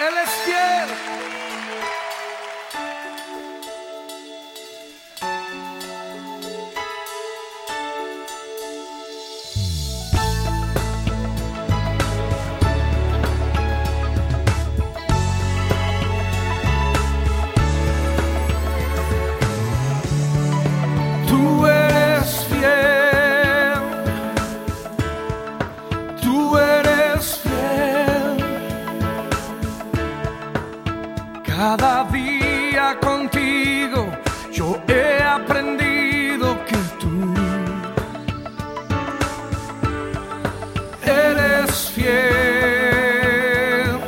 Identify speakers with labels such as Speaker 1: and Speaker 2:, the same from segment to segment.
Speaker 1: Él es fiel. Cada día contigo yo he aprendido que tú eres fiel.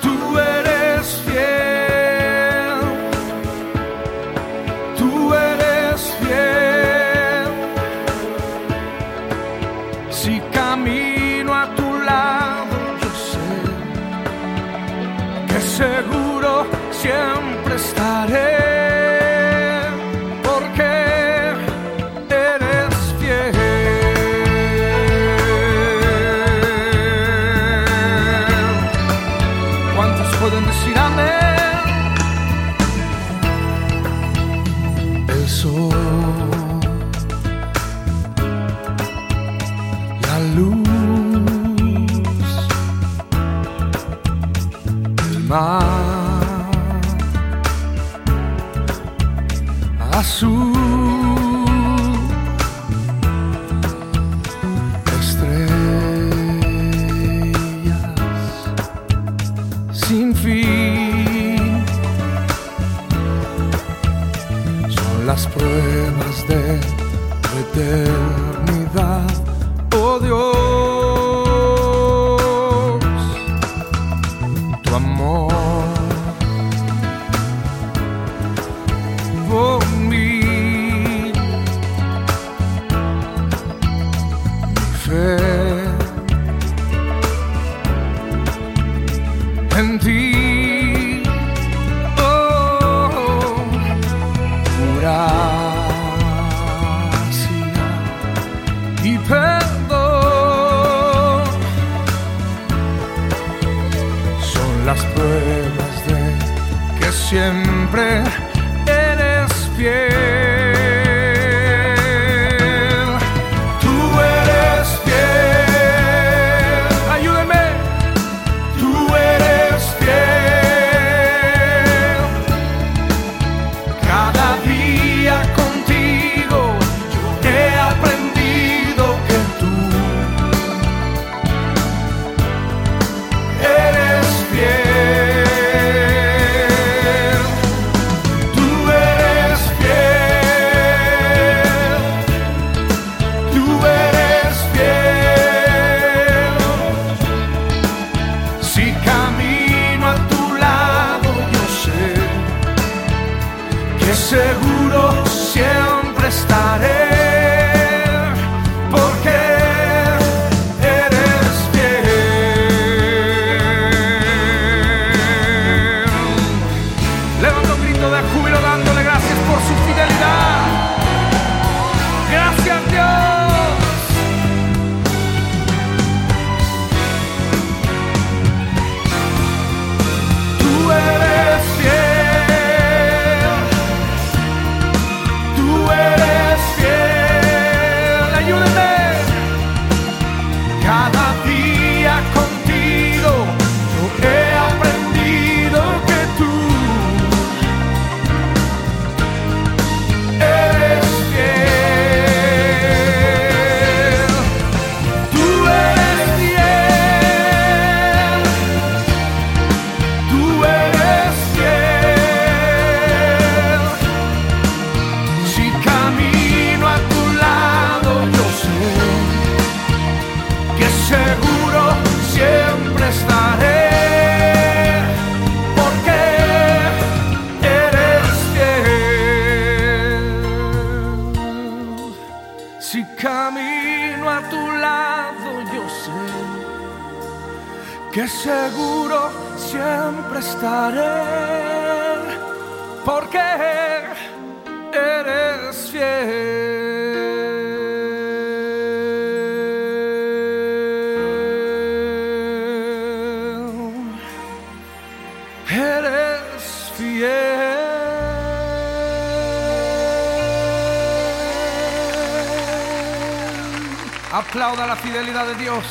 Speaker 1: Tú eres fiel. Tú eres fiel. Si camino a tu lado, seguro siempre estaré. Porque eres fiel. ¿Cuántos pueden decir amén? Azul, estrellas sin fin. son las pruebas de eternidad, oh Dios, siempre eres fiel. Seguro siempre estaré. Camino a tu lado, yo sé que seguro siempre estaré, porque eres fiel. eres fiel. Aplauda la fidelidad de Dios.